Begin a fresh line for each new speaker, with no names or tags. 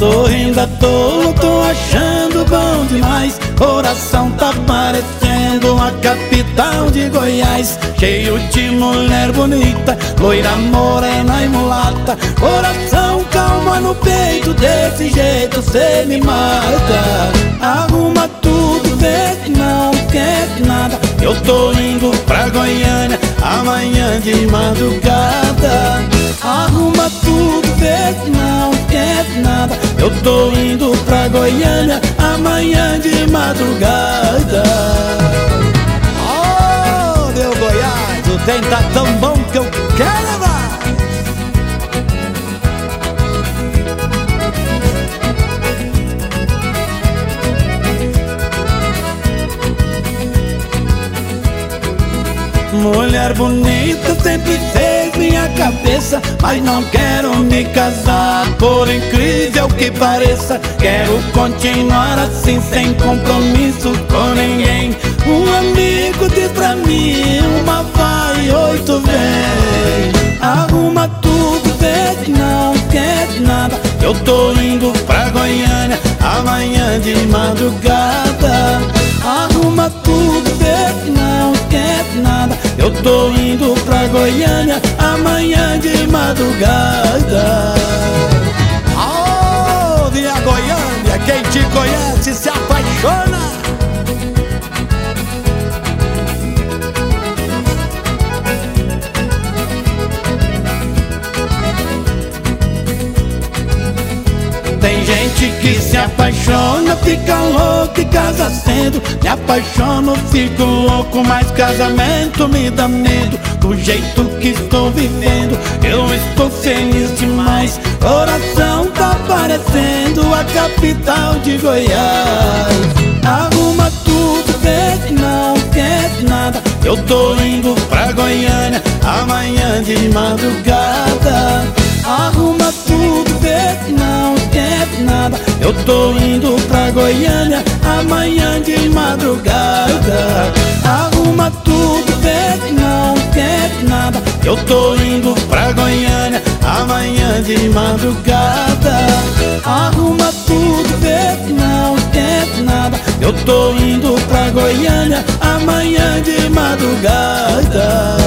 Tô rindo à tô achando bom demais. Coração tá parecendo a capital de Goiás. Cheio de mulher bonita, loira, morena e mulata. Coração calma no peito, desse jeito cê me mata. Arruma tudo, vê que não quer nada. Eu tô indo pra Goiânia, amanhã de madrugada. Arruma tudo, Goiânia amanhã de madrugada.
Oh, meu Goiás, o trem tá tão bom que eu quero mais
Mulher bonita sempre fez minha cabeça Mas não quero me casar. Por incrível que pareça Quero continuar assim sem compromisso com ninguém. Um amigo diz pra mim Uma vai, oito vem. Arruma tudo, vê que não quer nada. Eu tô indo pra Goiânia Amanhã de madrugada. Arruma tudo, vê que não quer nada. Eu tô indo Amanhã de madrugada.
Oh, minha Goiânia, quem te conhece se apaixona.
Tem gente que se apaixona, fica louco e casa cedo Me apaixono, fico louco, mas casamento me dá medo. Do jeito que estou vivendo, eu estou feliz demais. Coração tá parecendo a capital de Goiás. Arruma tudo, vê que não quer nada. Eu tô indo pra Goiânia, amanhã de madrugada. Arruma tudo, vê que não quer nada. Eu tô indo pra Goiânia amanhã de madrugada. Arruma tudo, que não quer nada. Eu tô indo pra Goiânia amanhã de madrugada. Arruma tudo, que não quer nada. Eu tô indo pra Goiânia amanhã de madrugada